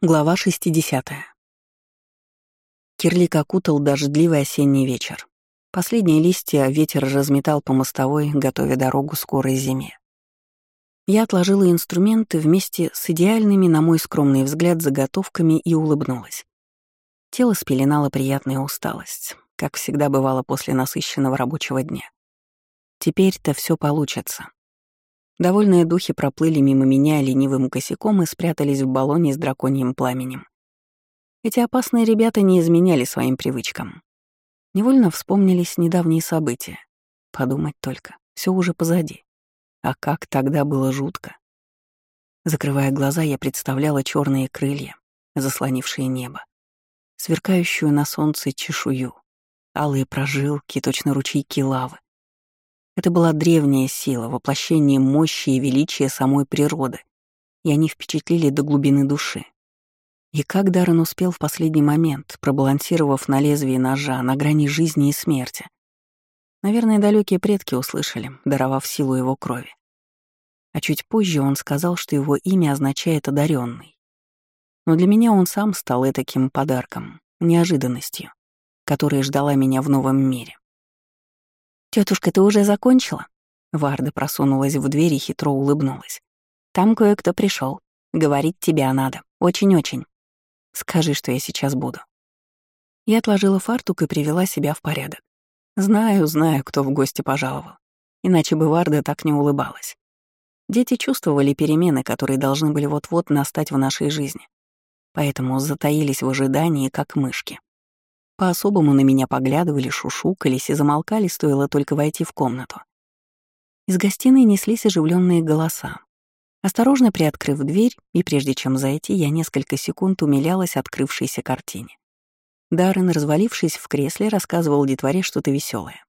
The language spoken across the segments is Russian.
Глава 60. Кирлик окутал дождливый осенний вечер. Последние листья ветер разметал по мостовой, готовя дорогу скорой зиме. Я отложила инструменты вместе с идеальными, на мой скромный взгляд, заготовками и улыбнулась. Тело спеленало приятная усталость, как всегда бывало после насыщенного рабочего дня. Теперь-то все получится. Довольные духи проплыли мимо меня ленивым косяком и спрятались в баллоне с драконьим пламенем. Эти опасные ребята не изменяли своим привычкам. Невольно вспомнились недавние события. Подумать только, все уже позади. А как тогда было жутко. Закрывая глаза, я представляла черные крылья, заслонившие небо, сверкающую на солнце чешую, алые прожилки, точно ручейки лавы, это была древняя сила, воплощение мощи и величия самой природы, и они впечатлили до глубины души. И как Даррен успел в последний момент, пробалансировав на лезвии ножа, на грани жизни и смерти. Наверное, далекие предки услышали, даровав силу его крови. А чуть позже он сказал, что его имя означает «одаренный». Но для меня он сам стал таким подарком, неожиданностью, которая ждала меня в новом мире. Тетушка, ты уже закончила?» Варда просунулась в дверь и хитро улыбнулась. «Там кое-кто пришел. Говорить тебя надо. Очень-очень. Скажи, что я сейчас буду». Я отложила фартук и привела себя в порядок. Знаю, знаю, кто в гости пожаловал. Иначе бы Варда так не улыбалась. Дети чувствовали перемены, которые должны были вот-вот настать в нашей жизни. Поэтому затаились в ожидании, как мышки. По-особому на меня поглядывали, шушукались и замолкали, стоило только войти в комнату. Из гостиной неслись оживленные голоса. Осторожно приоткрыв дверь, и прежде чем зайти, я несколько секунд умилялась открывшейся картине. Даррен, развалившись в кресле, рассказывал детворе что-то веселое.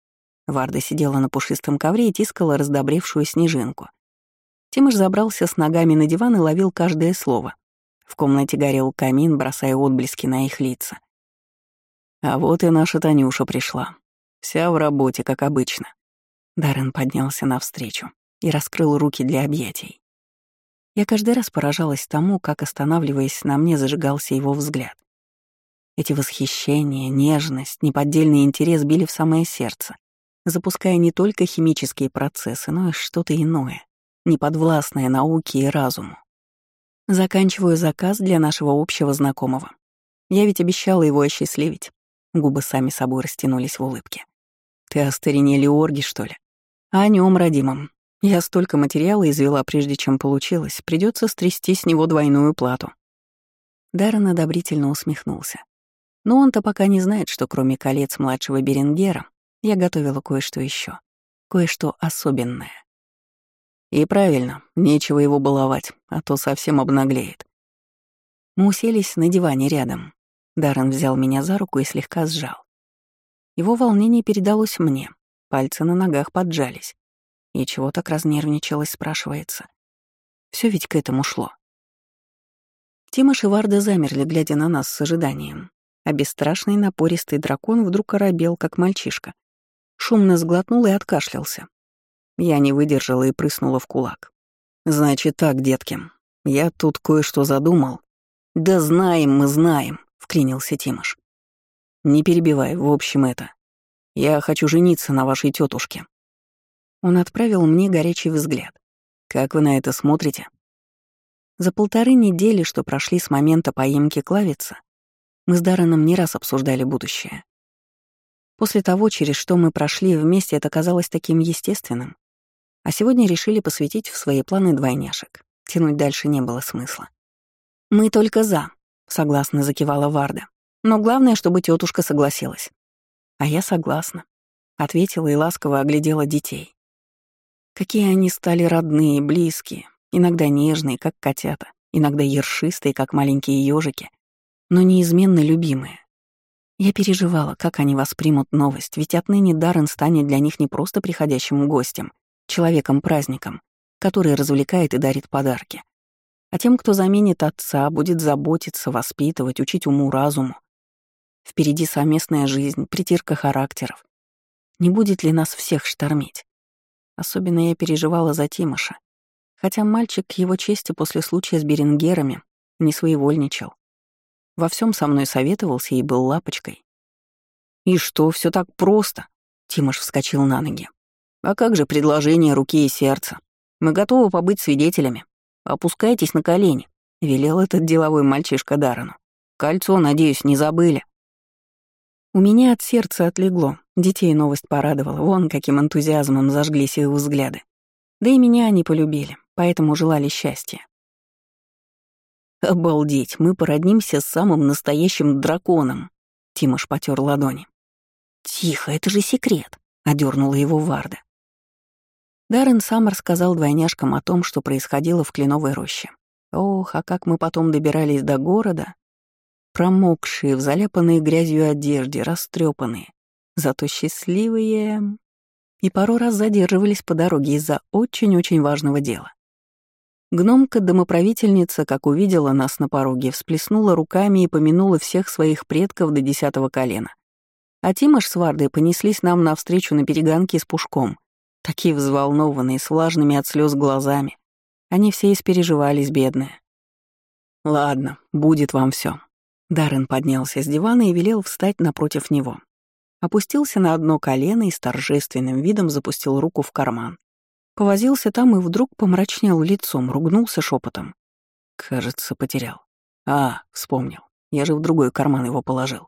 Варда сидела на пушистом ковре и тискала раздобревшую снежинку. Тимыш забрался с ногами на диван и ловил каждое слово. В комнате горел камин, бросая отблески на их лица. А вот и наша Танюша пришла. Вся в работе, как обычно. Даррен поднялся навстречу и раскрыл руки для объятий. Я каждый раз поражалась тому, как, останавливаясь на мне, зажигался его взгляд. Эти восхищения, нежность, неподдельный интерес били в самое сердце, запуская не только химические процессы, но и что-то иное, неподвластное науке и разуму. Заканчиваю заказ для нашего общего знакомого. Я ведь обещала его осчастливить. Губы сами собой растянулись в улыбке. «Ты о старине Леорги, что ли?» «О нем, родимом. Я столько материала извела, прежде чем получилось. Придется стрясти с него двойную плату». Даррен одобрительно усмехнулся. Но он-то пока не знает, что кроме колец младшего Беренгера я готовила кое-что еще, кое-что особенное. И правильно, нечего его баловать, а то совсем обнаглеет. Мы уселись на диване рядом, Даррен взял меня за руку и слегка сжал. Его волнение передалось мне, пальцы на ногах поджались. И чего так разнервничалась, спрашивается. Все ведь к этому шло. Тимош и Варда замерли, глядя на нас с ожиданием, а бесстрашный напористый дракон вдруг оробел, как мальчишка. Шумно сглотнул и откашлялся. Я не выдержала и прыснула в кулак. «Значит так, детки, я тут кое-что задумал». «Да знаем мы, знаем», вклинился Тимош. «Не перебивай, в общем, это. Я хочу жениться на вашей тетушке. Он отправил мне горячий взгляд. «Как вы на это смотрите?» За полторы недели, что прошли с момента поимки Клавица, мы с Дарреном не раз обсуждали будущее. После того, через что мы прошли вместе, это казалось таким естественным. А сегодня решили посвятить в свои планы двойняшек. Тянуть дальше не было смысла. «Мы только за», согласно закивала Варда. Но главное, чтобы тетушка согласилась. А я согласна, ответила и ласково оглядела детей. Какие они стали родные, близкие, иногда нежные, как котята, иногда ершистые, как маленькие ежики, но неизменно любимые. Я переживала, как они воспримут новость, ведь отныне Даррен станет для них не просто приходящим гостем, человеком-праздником, который развлекает и дарит подарки, а тем, кто заменит отца, будет заботиться, воспитывать, учить уму-разуму. Впереди совместная жизнь, притирка характеров. Не будет ли нас всех штормить? Особенно я переживала за Тимоша. Хотя мальчик к его чести после случая с Берингерами не своевольничал, во всем со мной советовался и был лапочкой. «И что, все так просто?» — Тимош вскочил на ноги. «А как же предложение руки и сердца? Мы готовы побыть свидетелями. Опускайтесь на колени», — велел этот деловой мальчишка Дарану. «Кольцо, надеюсь, не забыли». У меня от сердца отлегло. Детей новость порадовала. Вон каким энтузиазмом зажглись их взгляды. Да и меня они полюбили, поэтому желали счастья. «Обалдеть, мы породнимся с самым настоящим драконом!» Тимош потер ладони. «Тихо, это же секрет!» — одернула его Варда. Даррен сам рассказал двойняшкам о том, что происходило в Кленовой роще. Ох, а как мы потом добирались до города. Промокшие, в заляпанные грязью одежде, растрепанные, зато счастливые. И пару раз задерживались по дороге из-за очень-очень важного дела. Гномка-домоправительница, как увидела нас на пороге, всплеснула руками и помянула всех своих предков до десятого колена. А Тимош с Вардой понеслись нам навстречу на перегонке с пушком, такие взволнованные, с влажными от слез глазами. Они все испереживались, бедные. «Ладно, будет вам все. Даррен поднялся с дивана и велел встать напротив него. Опустился на одно колено и с торжественным видом запустил руку в карман. Повозился там и вдруг помрачнел лицом, ругнулся шепотом. Кажется, потерял. А, вспомнил. Я же в другой карман его положил.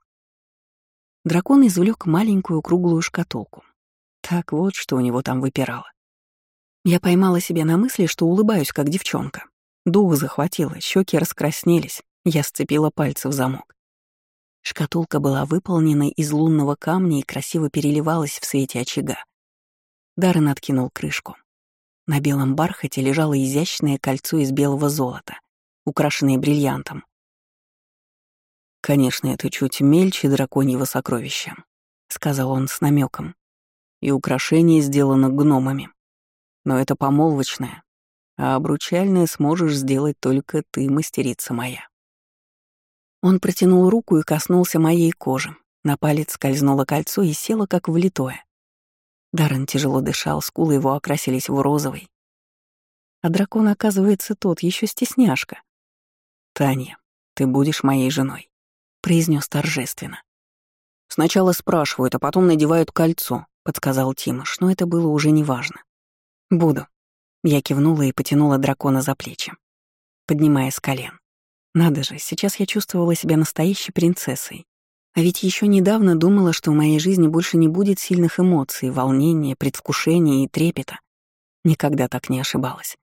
Дракон извлек маленькую круглую шкатулку. Так вот, что у него там выпирало. Я поймала себя на мысли, что улыбаюсь, как девчонка. Дух захватило, щеки раскраснелись. Я сцепила пальцы в замок. Шкатулка была выполнена из лунного камня и красиво переливалась в свете очага. Даррен откинул крышку. На белом бархате лежало изящное кольцо из белого золота, украшенное бриллиантом. «Конечно, это чуть мельче драконьего сокровища», — сказал он с намеком. «И украшение сделано гномами. Но это помолвочное, а обручальное сможешь сделать только ты, мастерица моя». Он протянул руку и коснулся моей кожи. На палец скользнуло кольцо и село как влитое. Даррен тяжело дышал, скулы его окрасились в розовый. А дракон, оказывается, тот еще стесняшка. «Таня, ты будешь моей женой», — произнес торжественно. «Сначала спрашивают, а потом надевают кольцо», — подсказал Тимош, но это было уже неважно. «Буду». Я кивнула и потянула дракона за плечи, поднимая с колен. Надо же, сейчас я чувствовала себя настоящей принцессой. А ведь еще недавно думала, что в моей жизни больше не будет сильных эмоций, волнения, предвкушения и трепета. Никогда так не ошибалась.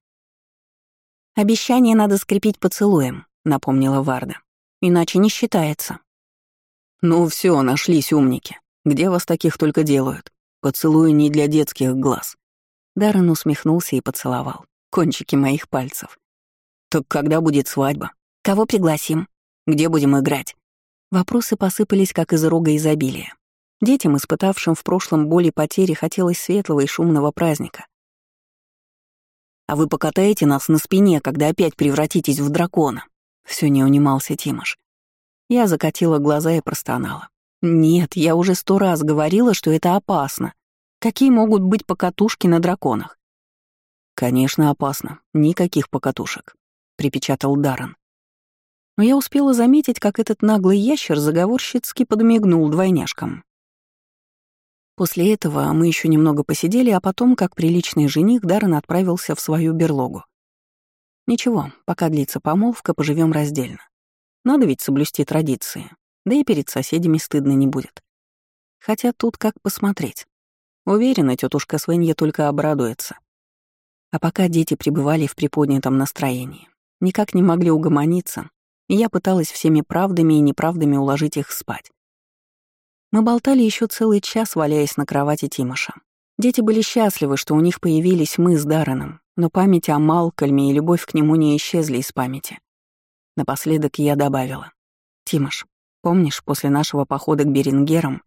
«Обещание надо скрепить поцелуем», — напомнила Варда. «Иначе не считается». «Ну все, нашлись умники. Где вас таких только делают? Поцелуй не для детских глаз». Даррен усмехнулся и поцеловал. Кончики моих пальцев. «Так когда будет свадьба? Кого пригласим? Где будем играть?» Вопросы посыпались, как из рога изобилия. Детям, испытавшим в прошлом боли потери, хотелось светлого и шумного праздника. «А вы покатаете нас на спине, когда опять превратитесь в дракона?» Все не унимался Тимош. Я закатила глаза и простонала. «Нет, я уже сто раз говорила, что это опасно. Какие могут быть покатушки на драконах?» «Конечно, опасно. Никаких покатушек», — припечатал Даррен но я успела заметить, как этот наглый ящер заговорщицки подмигнул двойняшкам. После этого мы еще немного посидели, а потом, как приличный жених, Даррен отправился в свою берлогу. Ничего, пока длится помолвка, поживем раздельно. Надо ведь соблюсти традиции, да и перед соседями стыдно не будет. Хотя тут как посмотреть. Уверена, тетушка Свенья только обрадуется. А пока дети пребывали в приподнятом настроении, никак не могли угомониться, и я пыталась всеми правдами и неправдами уложить их спать. Мы болтали еще целый час, валяясь на кровати Тимоша. Дети были счастливы, что у них появились мы с Дарреном, но память о Малкольме и любовь к нему не исчезли из памяти. Напоследок я добавила. «Тимош, помнишь, после нашего похода к Берингерам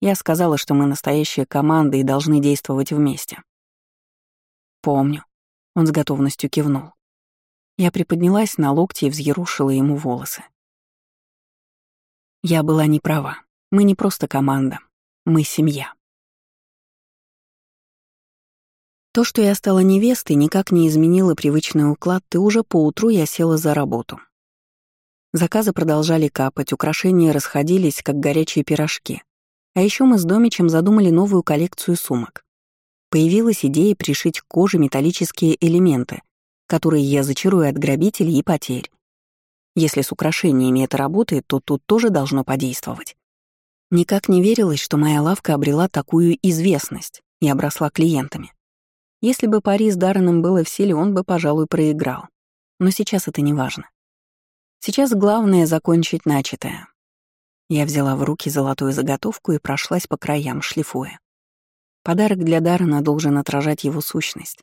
я сказала, что мы настоящая команда и должны действовать вместе?» «Помню», — он с готовностью кивнул. Я приподнялась на локти и взъерушила ему волосы. Я была не права. Мы не просто команда. Мы семья. То, что я стала невестой, никак не изменило привычный уклад, и уже поутру я села за работу. Заказы продолжали капать, украшения расходились, как горячие пирожки. А еще мы с Домичем задумали новую коллекцию сумок. Появилась идея пришить к коже металлические элементы, которые я зачарую от грабителей и потерь. Если с украшениями это работает, то тут тоже должно подействовать. Никак не верилось, что моя лавка обрела такую известность и обросла клиентами. Если бы пари с Дарреном было в силе, он бы, пожалуй, проиграл. Но сейчас это не важно. Сейчас главное — закончить начатое. Я взяла в руки золотую заготовку и прошлась по краям, шлифуя. Подарок для Даррена должен отражать его сущность.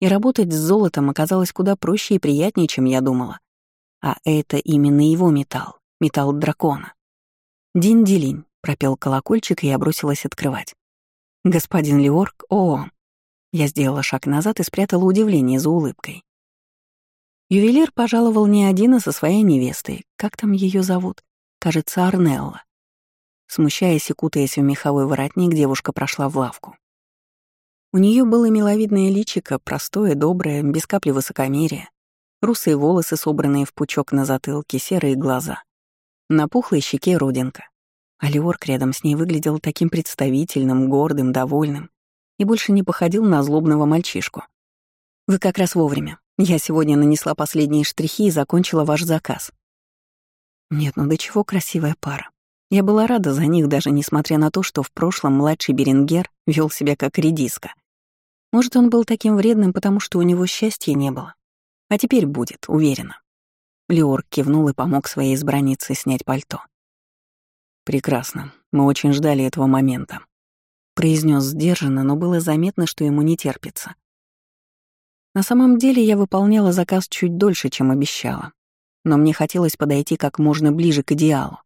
И работать с золотом оказалось куда проще и приятнее, чем я думала. А это именно его металл, металл дракона. «Дин-дилинь», — пропел колокольчик, и я бросилась открывать. «Господин Леорг, о!» Я сделала шаг назад и спрятала удивление за улыбкой. Ювелир пожаловал не один, а со своей невестой. Как там ее зовут? Кажется, Арнелла. Смущаясь и кутаясь в меховой воротник, девушка прошла в лавку. У нее было миловидное личико, простое, доброе, без капли высокомерия, русые волосы, собранные в пучок на затылке, серые глаза. На пухлой щеке родинка. А Леорк рядом с ней выглядел таким представительным, гордым, довольным и больше не походил на злобного мальчишку. «Вы как раз вовремя. Я сегодня нанесла последние штрихи и закончила ваш заказ». Нет, ну до чего красивая пара. Я была рада за них, даже несмотря на то, что в прошлом младший Берингер вел себя как редиска. Может, он был таким вредным, потому что у него счастья не было. А теперь будет, уверена. Леорг кивнул и помог своей избраннице снять пальто. «Прекрасно. Мы очень ждали этого момента», — произнес сдержанно, но было заметно, что ему не терпится. На самом деле я выполняла заказ чуть дольше, чем обещала, но мне хотелось подойти как можно ближе к идеалу.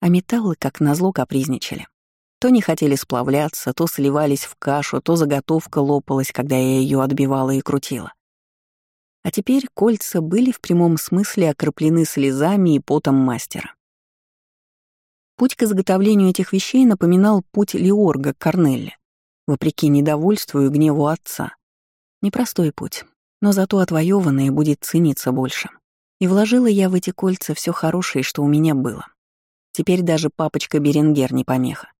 А металлы, как назло, капризничали. То не хотели сплавляться, то сливались в кашу, то заготовка лопалась, когда я ее отбивала и крутила. А теперь кольца были в прямом смысле окроплены слезами и потом мастера. Путь к изготовлению этих вещей напоминал путь Леорга к Корнелле, вопреки недовольству и гневу отца. Непростой путь, но зато отвоеванное будет цениться больше. И вложила я в эти кольца все хорошее, что у меня было. Теперь даже папочка Беренгер не помеха.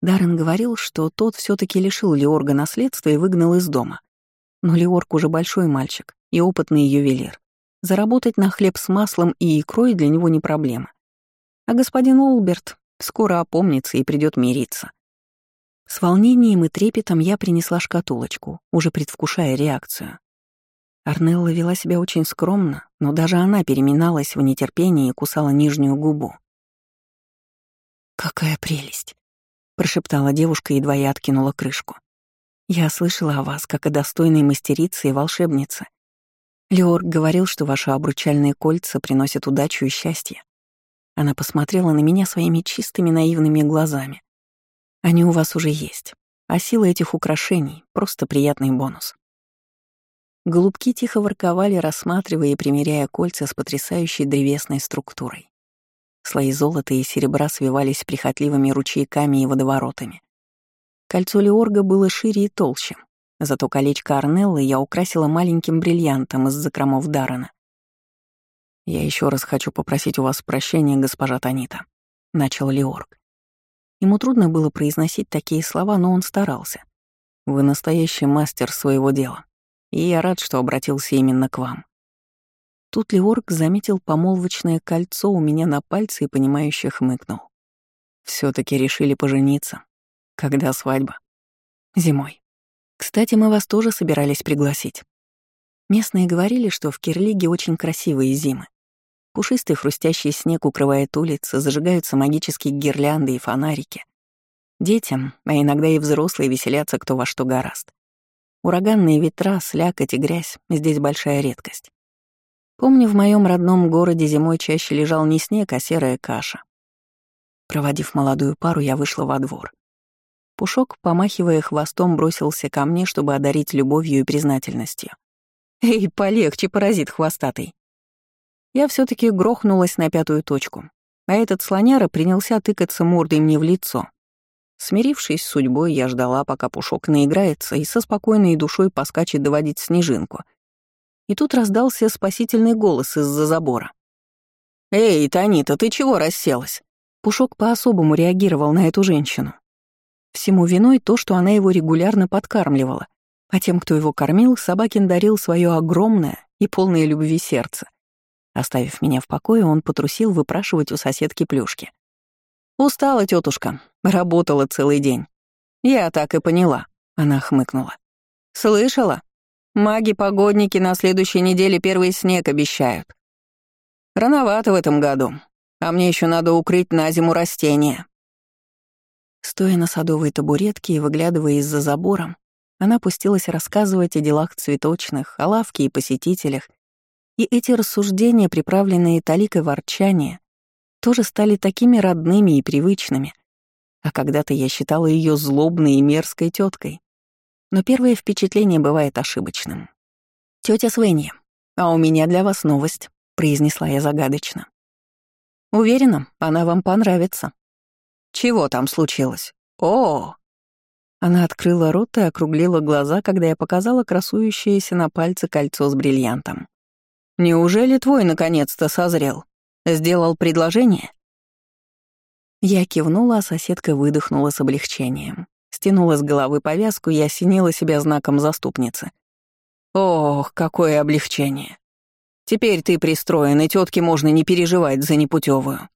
Даррен говорил, что тот все таки лишил Леорга наследства и выгнал из дома. Но Леорг уже большой мальчик и опытный ювелир. Заработать на хлеб с маслом и икрой для него не проблема. А господин Олберт скоро опомнится и придет мириться. С волнением и трепетом я принесла шкатулочку, уже предвкушая реакцию. Арнелла вела себя очень скромно, но даже она переминалась в нетерпении и кусала нижнюю губу. «Какая прелесть!» — прошептала девушка, едва я откинула крышку. «Я слышала о вас, как о достойной мастерице и волшебнице. Леорг говорил, что ваши обручальные кольца приносят удачу и счастье. Она посмотрела на меня своими чистыми наивными глазами. Они у вас уже есть, а сила этих украшений — просто приятный бонус. Голубки тихо ворковали, рассматривая и примеряя кольца с потрясающей древесной структурой. Слои золота и серебра свивались прихотливыми ручейками и водоворотами. Кольцо Леорга было шире и толще, зато колечко Арнеллы я украсила маленьким бриллиантом из закромов Даррена. «Я еще раз хочу попросить у вас прощения, госпожа Танита», — начал Леорг. Ему трудно было произносить такие слова, но он старался. «Вы настоящий мастер своего дела, и я рад, что обратился именно к вам. Тут Леорг заметил помолвочное кольцо у меня на пальце и, понимающе хмыкнул. все таки решили пожениться. Когда свадьба? Зимой. Кстати, мы вас тоже собирались пригласить. Местные говорили, что в Кирлиге очень красивые зимы. Пушистый хрустящий снег укрывает улицы, зажигаются магические гирлянды и фонарики. Детям, а иногда и взрослые веселятся кто во что гораст. Ураганные ветра, слякоть и грязь — здесь большая редкость. Помню, в моем родном городе зимой чаще лежал не снег, а серая каша. Проводив молодую пару, я вышла во двор. Пушок, помахивая хвостом, бросился ко мне, чтобы одарить любовью и признательностью. «Эй, полегче, паразит хвостатый!» Я все таки грохнулась на пятую точку, а этот слоняра принялся тыкаться мордой мне в лицо. Смирившись с судьбой, я ждала, пока Пушок наиграется и со спокойной душой поскачет доводить снежинку — и тут раздался спасительный голос из-за забора. «Эй, Танита, ты чего расселась?» Пушок по-особому реагировал на эту женщину. Всему виной то, что она его регулярно подкармливала, а тем, кто его кормил, Собакин дарил свое огромное и полное любви сердце. Оставив меня в покое, он потрусил выпрашивать у соседки плюшки. «Устала тетушка, работала целый день». «Я так и поняла», — она хмыкнула. «Слышала? Маги-погодники на следующей неделе первый снег обещают. Рановато в этом году, а мне еще надо укрыть на зиму растения». Стоя на садовой табуретке и выглядывая из-за забора, она пустилась рассказывать о делах цветочных, о лавке и посетителях, и эти рассуждения, приправленные таликой ворчания, тоже стали такими родными и привычными. А когда-то я считала ее злобной и мерзкой теткой. Но первое впечатление бывает ошибочным. Тетя Свенья, а у меня для вас новость», — произнесла я загадочно. «Уверена, она вам понравится». «Чего там случилось? О!» Она открыла рот и округлила глаза, когда я показала красующееся на пальце кольцо с бриллиантом. «Неужели твой наконец-то созрел? Сделал предложение?» Я кивнула, а соседка выдохнула с облегчением. Стянула с головы повязку и осенила себя знаком заступницы. «Ох, какое облегчение! Теперь ты пристроен, и тетке можно не переживать за непутевую.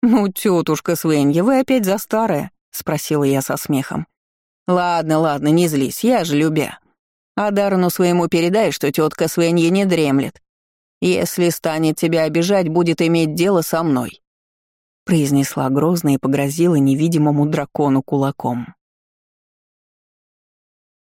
«Ну, тетушка Свенья, вы опять за старое?» — спросила я со смехом. «Ладно, ладно, не злись, я же любя. А Дарну своему передай, что тетка Свенья не дремлет. Если станет тебя обижать, будет иметь дело со мной», — произнесла грозно и погрозила невидимому дракону кулаком.